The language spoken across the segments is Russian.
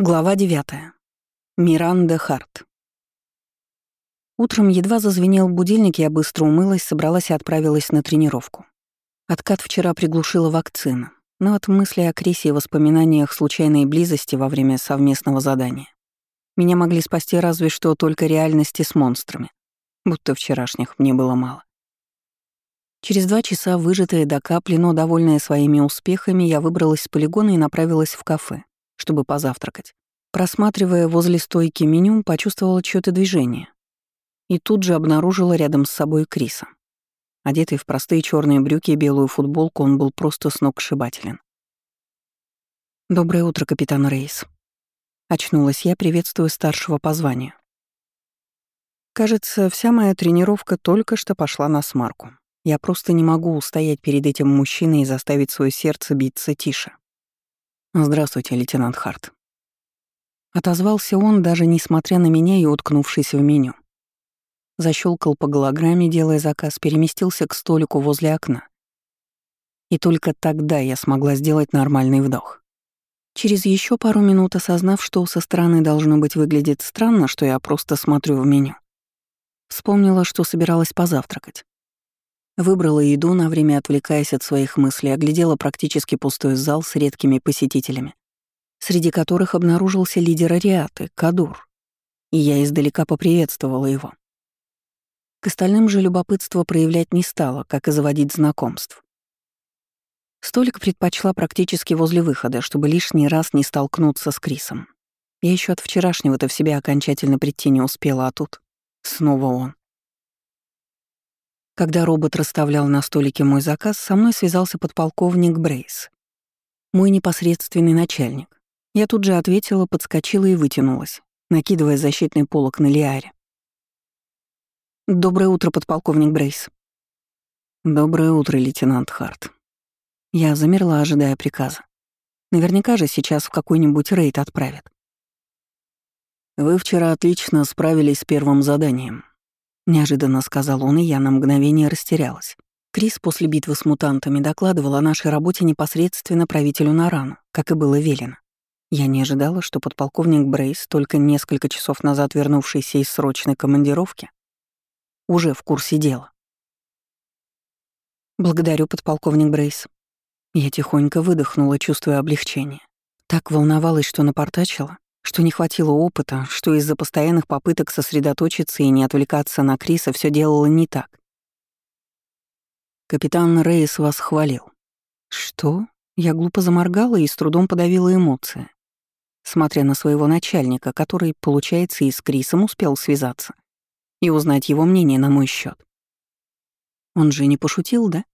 Глава 9. Миранда Харт. Утром едва зазвенел будильник, я быстро умылась, собралась и отправилась на тренировку. Откат вчера приглушила вакцина, но от мысли о Крисе и воспоминаниях случайной близости во время совместного задания меня могли спасти разве что только реальности с монстрами, будто вчерашних мне было мало. Через два часа, выжатая до капли, но довольная своими успехами, я выбралась с полигона и направилась в кафе чтобы позавтракать. Просматривая возле стойки меню, почувствовала чьё-то движение. И тут же обнаружила рядом с собой Криса. Одетый в простые черные брюки и белую футболку, он был просто сногсшибателен. «Доброе утро, капитан Рейс». Очнулась я, приветствуя старшего по званию. Кажется, вся моя тренировка только что пошла на смарку. Я просто не могу устоять перед этим мужчиной и заставить свое сердце биться тише. «Здравствуйте, лейтенант Харт». Отозвался он, даже несмотря на меня и уткнувшись в меню. Защелкал по голограмме, делая заказ, переместился к столику возле окна. И только тогда я смогла сделать нормальный вдох. Через еще пару минут, осознав, что со стороны должно быть выглядит странно, что я просто смотрю в меню, вспомнила, что собиралась позавтракать. Выбрала еду, на время отвлекаясь от своих мыслей, оглядела практически пустой зал с редкими посетителями, среди которых обнаружился лидер Ариаты, Кадур. И я издалека поприветствовала его. К остальным же любопытство проявлять не стала, как и заводить знакомств. Столик предпочла практически возле выхода, чтобы лишний раз не столкнуться с Крисом. Я еще от вчерашнего-то в себя окончательно прийти не успела, а тут снова он. Когда робот расставлял на столике мой заказ, со мной связался подполковник Брейс. Мой непосредственный начальник. Я тут же ответила, подскочила и вытянулась, накидывая защитный полог на Лиаре. «Доброе утро, подполковник Брейс». «Доброе утро, лейтенант Харт». Я замерла, ожидая приказа. Наверняка же сейчас в какой-нибудь рейд отправят. «Вы вчера отлично справились с первым заданием», Неожиданно сказал он, и я на мгновение растерялась. Крис после битвы с мутантами докладывал о нашей работе непосредственно правителю Нарану, как и было велено. Я не ожидала, что подполковник Брейс, только несколько часов назад вернувшийся из срочной командировки, уже в курсе дела. «Благодарю, подполковник Брейс». Я тихонько выдохнула, чувствуя облегчение. Так волновалась, что напортачила, что не хватило опыта, что из-за постоянных попыток сосредоточиться и не отвлекаться на Криса все делала не так. Капитан Рейс вас хвалил. Что? Я глупо заморгала и с трудом подавила эмоции, смотря на своего начальника, который, получается, и с Крисом успел связаться и узнать его мнение на мой счет. Он же не пошутил, да?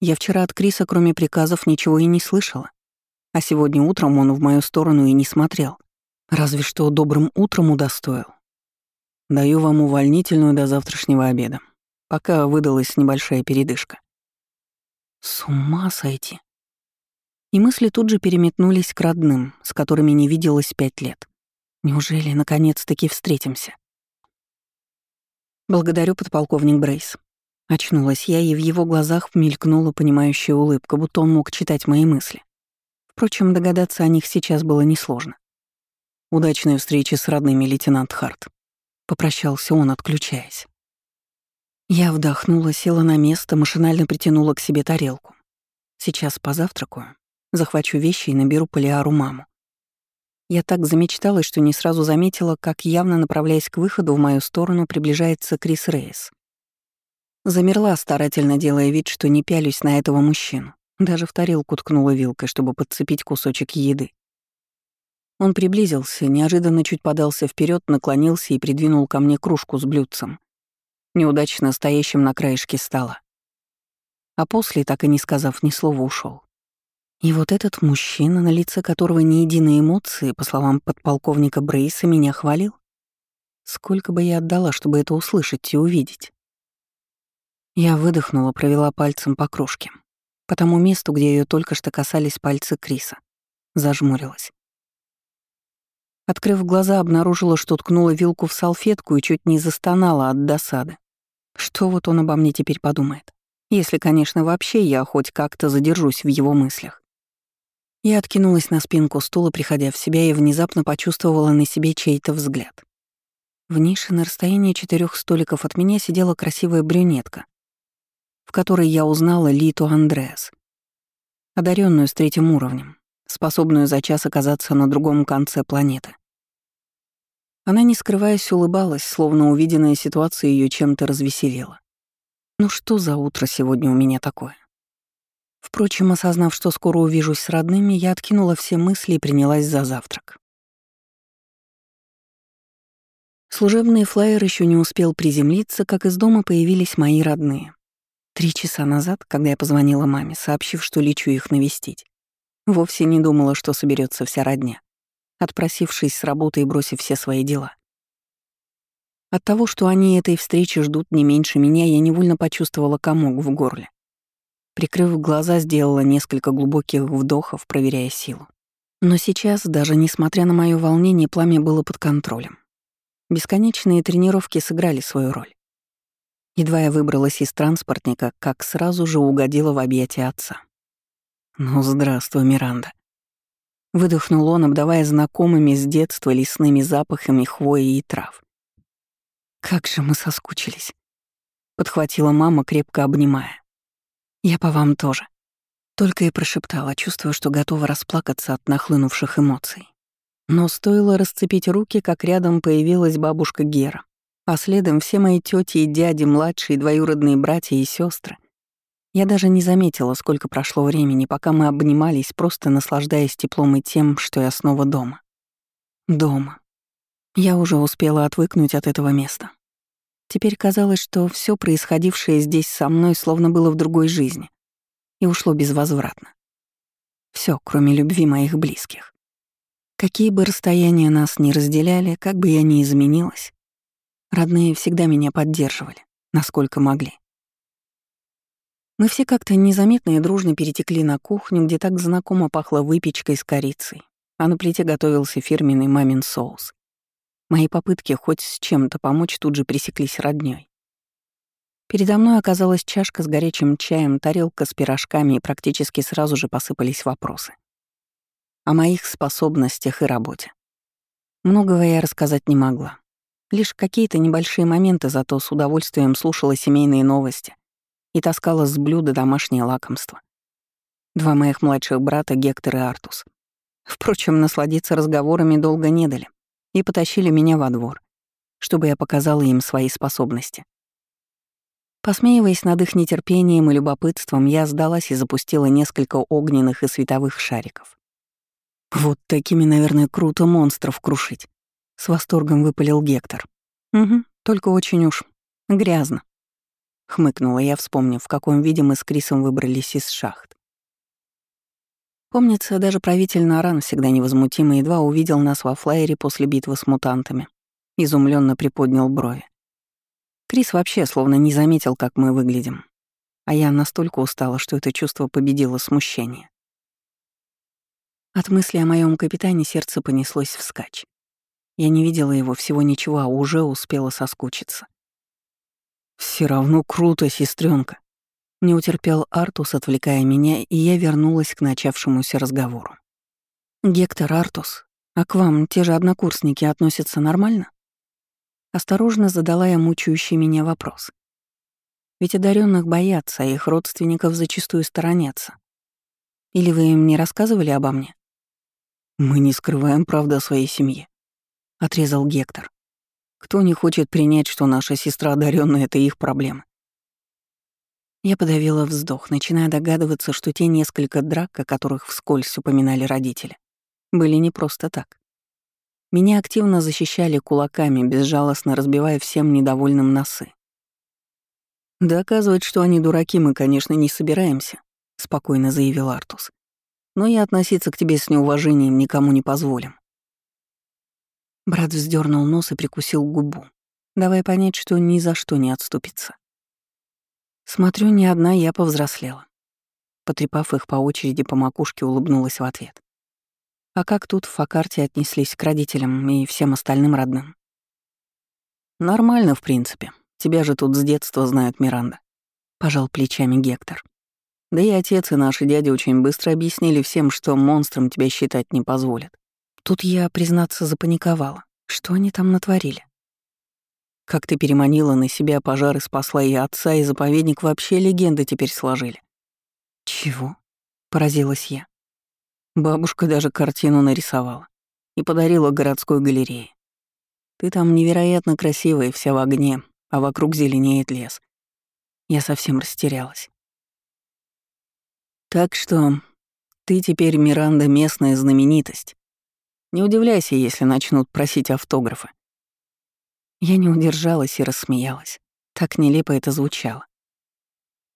Я вчера от Криса, кроме приказов, ничего и не слышала. А сегодня утром он в мою сторону и не смотрел. Разве что добрым утром удостоил. Даю вам увольнительную до завтрашнего обеда, пока выдалась небольшая передышка. С ума сойти. И мысли тут же переметнулись к родным, с которыми не виделась пять лет. Неужели наконец-таки встретимся? Благодарю, подполковник Брейс. Очнулась я, и в его глазах мелькнула понимающая улыбка, будто он мог читать мои мысли. Впрочем, догадаться о них сейчас было несложно. Удачной встречи с родными, лейтенант Харт. Попрощался он, отключаясь. Я вдохнула, села на место, машинально притянула к себе тарелку. Сейчас позавтракаю, захвачу вещи и наберу Полиару маму. Я так замечталась, что не сразу заметила, как явно направляясь к выходу в мою сторону приближается Крис Рейс. Замерла, старательно делая вид, что не пялюсь на этого мужчину. Даже в тарелку ткнула вилкой, чтобы подцепить кусочек еды. Он приблизился, неожиданно чуть подался вперед, наклонился и придвинул ко мне кружку с блюдцем, неудачно стоящим на краешке стола. А после, так и не сказав ни слова, ушел. И вот этот мужчина, на лице которого ни единой эмоции, по словам подполковника Брейса, меня хвалил. Сколько бы я отдала, чтобы это услышать и увидеть. Я выдохнула, провела пальцем по кружке, по тому месту, где ее только что касались пальцы Криса. Зажмурилась. Открыв глаза, обнаружила, что ткнула вилку в салфетку и чуть не застонала от досады. Что вот он обо мне теперь подумает? Если, конечно, вообще я хоть как-то задержусь в его мыслях. Я откинулась на спинку стула, приходя в себя, и внезапно почувствовала на себе чей-то взгляд. В нише на расстоянии четырех столиков от меня сидела красивая брюнетка, в которой я узнала Литу Андреас, одаренную с третьим уровнем, способную за час оказаться на другом конце планеты. Она, не скрываясь, улыбалась, словно увиденная ситуация ее чем-то развеселила. Ну что за утро сегодня у меня такое? Впрочем, осознав, что скоро увижусь с родными, я откинула все мысли и принялась за завтрак. Служебный флайер еще не успел приземлиться, как из дома появились мои родные. Три часа назад, когда я позвонила маме, сообщив, что лечу их навестить, вовсе не думала, что соберется вся родня, отпросившись с работы и бросив все свои дела. От того, что они этой встречи ждут не меньше меня, я невольно почувствовала комок в горле. Прикрыв глаза, сделала несколько глубоких вдохов, проверяя силу. Но сейчас, даже несмотря на мое волнение, пламя было под контролем. Бесконечные тренировки сыграли свою роль. Едва я выбралась из транспортника, как сразу же угодила в объятия отца. «Ну, здравствуй, Миранда». Выдохнул он, обдавая знакомыми с детства лесными запахами хвои и трав. «Как же мы соскучились!» — подхватила мама, крепко обнимая. «Я по вам тоже». Только и прошептала, чувствуя, что готова расплакаться от нахлынувших эмоций. Но стоило расцепить руки, как рядом появилась бабушка Гера, а следом все мои тети и дяди, младшие двоюродные братья и сестры. Я даже не заметила, сколько прошло времени, пока мы обнимались, просто наслаждаясь теплом и тем, что я снова дома. Дома. Я уже успела отвыкнуть от этого места. Теперь казалось, что все происходившее здесь со мной словно было в другой жизни и ушло безвозвратно. Все, кроме любви моих близких. Какие бы расстояния нас ни разделяли, как бы я ни изменилась, родные всегда меня поддерживали, насколько могли. Мы все как-то незаметно и дружно перетекли на кухню, где так знакомо пахло выпечкой с корицей, а на плите готовился фирменный мамин соус. Мои попытки хоть с чем-то помочь тут же пресеклись роднёй. Передо мной оказалась чашка с горячим чаем, тарелка с пирожками, и практически сразу же посыпались вопросы. О моих способностях и работе. Многого я рассказать не могла. Лишь какие-то небольшие моменты, зато с удовольствием слушала семейные новости и таскала с блюда домашнее лакомство. Два моих младших брата, Гектор и Артус. Впрочем, насладиться разговорами долго не дали и потащили меня во двор, чтобы я показала им свои способности. Посмеиваясь над их нетерпением и любопытством, я сдалась и запустила несколько огненных и световых шариков. «Вот такими, наверное, круто монстров крушить», — с восторгом выпалил Гектор. «Угу, только очень уж грязно», — хмыкнула я, вспомнив, в каком виде мы с Крисом выбрались из шахт. Помнится, даже правитель Наран всегда невозмутимо едва увидел нас во флайере после битвы с мутантами. Изумленно приподнял брови. Крис вообще словно не заметил, как мы выглядим. А я настолько устала, что это чувство победило смущение. От мысли о моем капитане сердце понеслось вскачь. Я не видела его всего ничего, а уже успела соскучиться. Все равно круто, сестренка, не утерпел Артус, отвлекая меня, и я вернулась к начавшемуся разговору. «Гектор, Артус, а к вам те же однокурсники относятся нормально?» Осторожно задала я мучающий меня вопрос. Ведь одаренных боятся, а их родственников зачастую сторонятся. Или вы им не рассказывали обо мне? «Мы не скрываем правды о своей семье», — отрезал Гектор. «Кто не хочет принять, что наша сестра одаренная, это их проблема. Я подавила вздох, начиная догадываться, что те несколько драк, о которых вскользь упоминали родители, были не просто так. Меня активно защищали кулаками, безжалостно разбивая всем недовольным носы. «Доказывать, что они дураки, мы, конечно, не собираемся», — спокойно заявил Артус. «Но и относиться к тебе с неуважением никому не позволим». Брат вздернул нос и прикусил губу, давая понять, что ни за что не отступится. Смотрю, не одна я повзрослела. Потрепав их по очереди по макушке, улыбнулась в ответ. А как тут в Факарте отнеслись к родителям и всем остальным родным? Нормально, в принципе. Тебя же тут с детства знают Миранда. Пожал плечами Гектор. Да и отец и наши дяди очень быстро объяснили всем, что монстром тебя считать не позволят. Тут я, признаться, запаниковала. Что они там натворили? Как ты переманила на себя пожары, спасла и отца, и заповедник вообще легенды теперь сложили. Чего? Поразилась я. Бабушка даже картину нарисовала и подарила городской галерее. Ты там невероятно красивая, вся в огне, а вокруг зеленеет лес. Я совсем растерялась. Так что ты теперь, Миранда, местная знаменитость. Не удивляйся, если начнут просить автографы. Я не удержалась и рассмеялась. Так нелепо это звучало.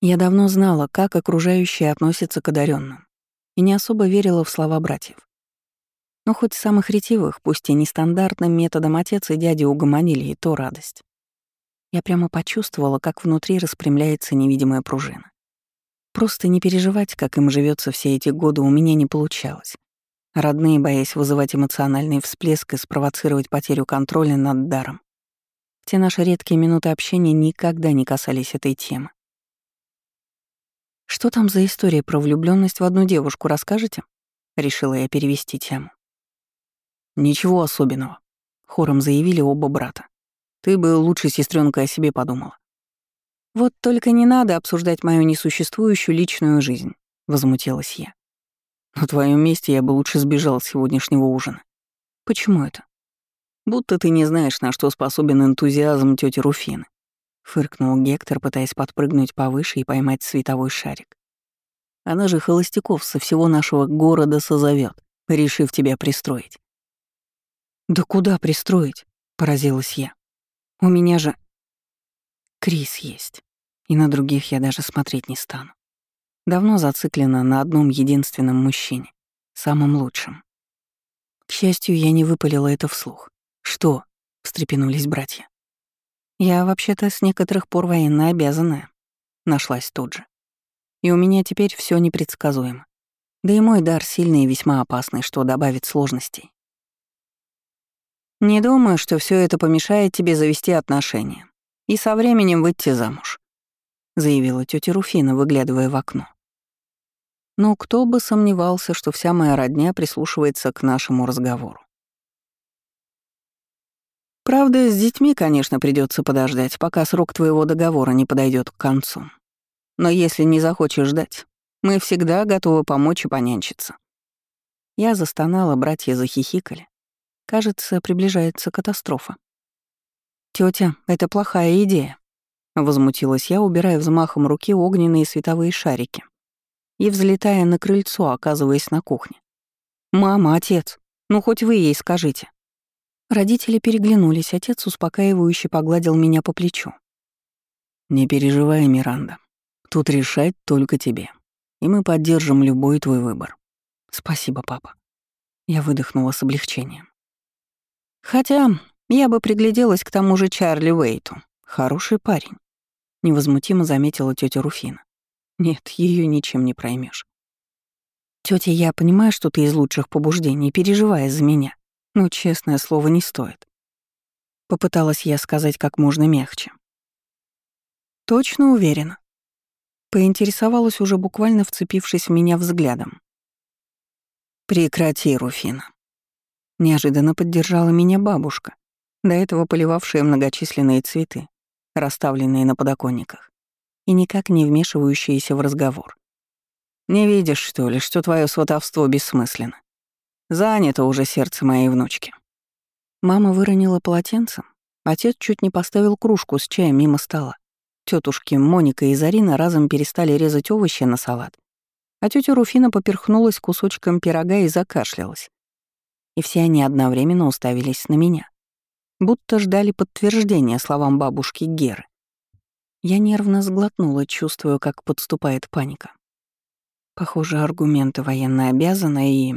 Я давно знала, как окружающие относятся к одаренным, и не особо верила в слова братьев. Но хоть самых ретивых, пусть и нестандартным методом отец и дяди угомонили, и то радость. Я прямо почувствовала, как внутри распрямляется невидимая пружина. Просто не переживать, как им живется все эти годы, у меня не получалось. Родные, боясь вызывать эмоциональный всплеск и спровоцировать потерю контроля над даром. Те наши редкие минуты общения никогда не касались этой темы. «Что там за история про влюбленность в одну девушку, расскажете?» Решила я перевести тему. «Ничего особенного», — хором заявили оба брата. «Ты бы лучше, сестренка, о себе подумала». «Вот только не надо обсуждать мою несуществующую личную жизнь», — возмутилась я. «На твоем месте я бы лучше сбежал с сегодняшнего ужина». «Почему это?» «Будто ты не знаешь, на что способен энтузиазм тети Руфины», — фыркнул Гектор, пытаясь подпрыгнуть повыше и поймать световой шарик. «Она же холостяков со всего нашего города созовет, решив тебя пристроить. «Да куда пристроить?» — поразилась я. «У меня же...» Крис есть, и на других я даже смотреть не стану. Давно зациклена на одном единственном мужчине, самом лучшем. К счастью, я не выпалила это вслух. «Что?» — встрепенулись братья. «Я вообще-то с некоторых пор военно обязанная», — нашлась тут же. «И у меня теперь все непредсказуемо. Да и мой дар сильный и весьма опасный, что добавит сложностей. Не думаю, что все это помешает тебе завести отношения и со временем выйти замуж», — заявила тетя Руфина, выглядывая в окно. Но кто бы сомневался, что вся моя родня прислушивается к нашему разговору. Правда, с детьми, конечно, придется подождать, пока срок твоего договора не подойдет к концу. Но если не захочешь ждать, мы всегда готовы помочь и понянчиться. Я застонала, братья захихикали. Кажется, приближается катастрофа. Тетя, это плохая идея. Возмутилась я, убирая взмахом руки огненные световые шарики и взлетая на крыльцо, оказываясь на кухне. «Мама, отец, ну хоть вы ей скажите». Родители переглянулись, отец успокаивающе погладил меня по плечу. «Не переживай, Миранда. Тут решать только тебе. И мы поддержим любой твой выбор. Спасибо, папа». Я выдохнула с облегчением. Хотя я бы пригляделась к тому же Чарли Уэйту. Хороший парень. Невозмутимо заметила тетя Руфина. Нет, ее ничем не проймешь. Тетя, я понимаю, что ты из лучших побуждений, переживая за меня. Но, честное слово, не стоит. Попыталась я сказать как можно мягче. Точно уверена. Поинтересовалась уже буквально вцепившись в меня взглядом. «Прекрати, Руфина», Неожиданно поддержала меня бабушка, до этого поливавшая многочисленные цветы, расставленные на подоконниках, и никак не вмешивающиеся в разговор. «Не видишь, что ли, что твое сватовство бессмысленно? Занято уже сердце моей внучки». Мама выронила полотенце, отец чуть не поставил кружку с чаем мимо стола. Тетушки Моника и Зарина разом перестали резать овощи на салат, а тетя Руфина поперхнулась кусочком пирога и закашлялась и все они одновременно уставились на меня, будто ждали подтверждения словам бабушки Геры. Я нервно сглотнула, чувствуя, как подступает паника. Похоже, аргументы военно обязаны, и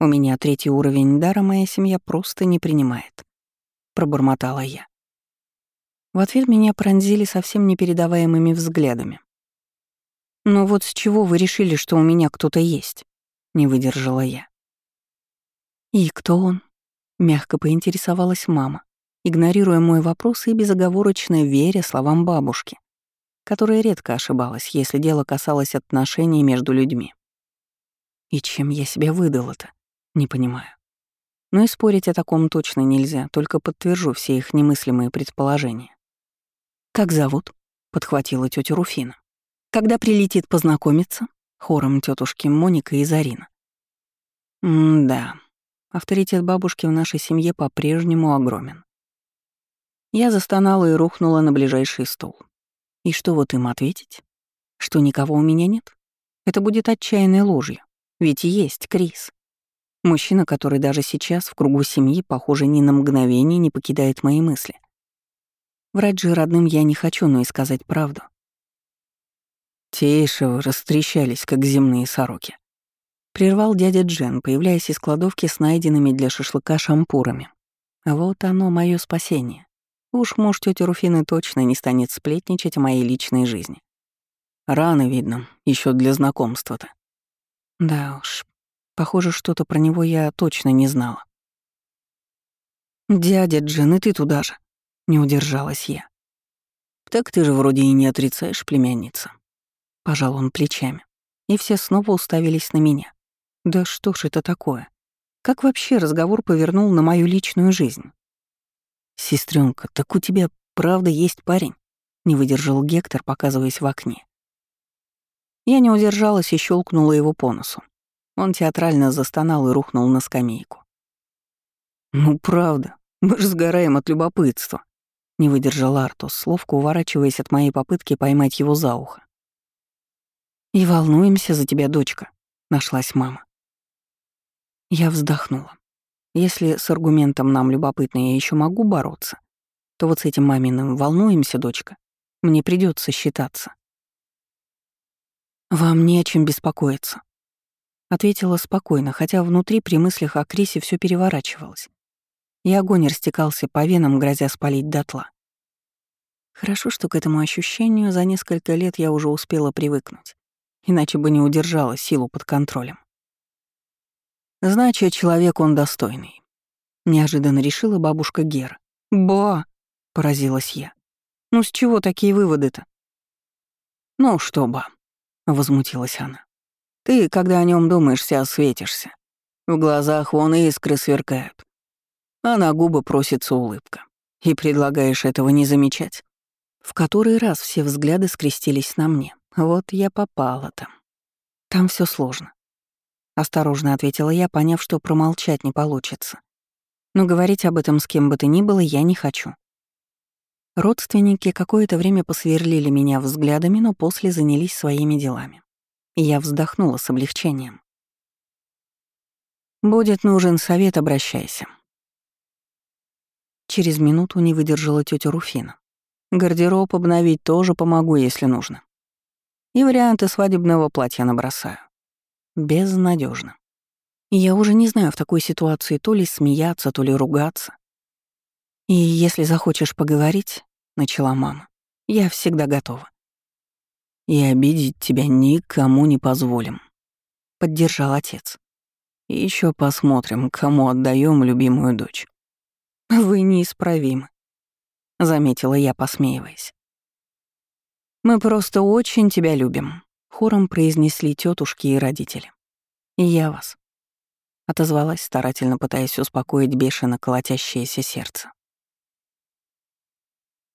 у меня третий уровень дара моя семья просто не принимает. Пробормотала я. В ответ меня пронзили совсем непередаваемыми взглядами. «Но вот с чего вы решили, что у меня кто-то есть?» — не выдержала я. «И кто он?» — мягко поинтересовалась мама, игнорируя мой вопрос и безоговорочно веря словам бабушки. Которая редко ошибалась, если дело касалось отношений между людьми. И чем я себя выдала-то? Не понимаю. Но и спорить о таком точно нельзя, только подтвержу все их немыслимые предположения. «Как зовут?» — подхватила тетя Руфина. «Когда прилетит познакомиться?» — хором тетушки Моника и Зарина. «М-да, авторитет бабушки в нашей семье по-прежнему огромен. Я застонала и рухнула на ближайший стул. И что вот им ответить? Что никого у меня нет? Это будет отчаянной ложью. Ведь есть Крис. Мужчина, который даже сейчас в кругу семьи, похоже, ни на мгновение не покидает мои мысли. Врать же родным я не хочу, но и сказать правду. Тише вы растрещались, как земные сороки. Прервал дядя Джен, появляясь из кладовки с найденными для шашлыка шампурами. Вот оно, мое спасение. Уж муж тети Руфины точно не станет сплетничать о моей личной жизни. Рано видно, еще для знакомства-то. Да уж, похоже, что-то про него я точно не знала. «Дядя Джин, и ты туда же», — не удержалась я. «Так ты же вроде и не отрицаешь, племянница». Пожал он плечами, и все снова уставились на меня. Да что ж это такое? Как вообще разговор повернул на мою личную жизнь? Сестренка, так у тебя правда есть парень? Не выдержал Гектор, показываясь в окне. Я не удержалась и щелкнула его по носу. Он театрально застонал и рухнул на скамейку. «Ну правда, мы же сгораем от любопытства», — не выдержал Артус, ловко уворачиваясь от моей попытки поймать его за ухо. «И волнуемся за тебя, дочка», — нашлась мама. Я вздохнула. Если с аргументом нам любопытно я еще могу бороться, то вот с этим маминым «волнуемся, дочка» мне придется считаться. «Вам не о чем беспокоиться», — ответила спокойно, хотя внутри при мыслях о Крисе все переворачивалось. И огонь растекался по венам, грозя спалить дотла. Хорошо, что к этому ощущению за несколько лет я уже успела привыкнуть, иначе бы не удержала силу под контролем. Значит, человек он достойный. Неожиданно решила бабушка Гера. «Ба!» — поразилась я. «Ну с чего такие выводы-то?» «Ну что, ба?» — возмутилась она. «Ты, когда о нем думаешь, вся осветишься. В глазах вон искры сверкают. А на губы просится улыбка. И предлагаешь этого не замечать?» В который раз все взгляды скрестились на мне. Вот я попала там. Там все сложно. Осторожно ответила я, поняв, что промолчать не получится. Но говорить об этом с кем бы то ни было я не хочу. Родственники какое-то время посверлили меня взглядами, но после занялись своими делами. Я вздохнула с облегчением. «Будет нужен совет, обращайся». Через минуту не выдержала тетя Руфина. Гардероб обновить тоже помогу, если нужно. И варианты свадебного платья набросаю. Безнадежно. Я уже не знаю в такой ситуации то ли смеяться, то ли ругаться. И если захочешь поговорить, — начала мама, — я всегда готова. И обидеть тебя никому не позволим, — поддержал отец. И еще посмотрим, кому отдаем любимую дочь. Вы неисправимы, — заметила я, посмеиваясь. Мы просто очень тебя любим, хором произнесли тетушки и родители. «И я вас», — отозвалась, старательно пытаясь успокоить бешено колотящееся сердце.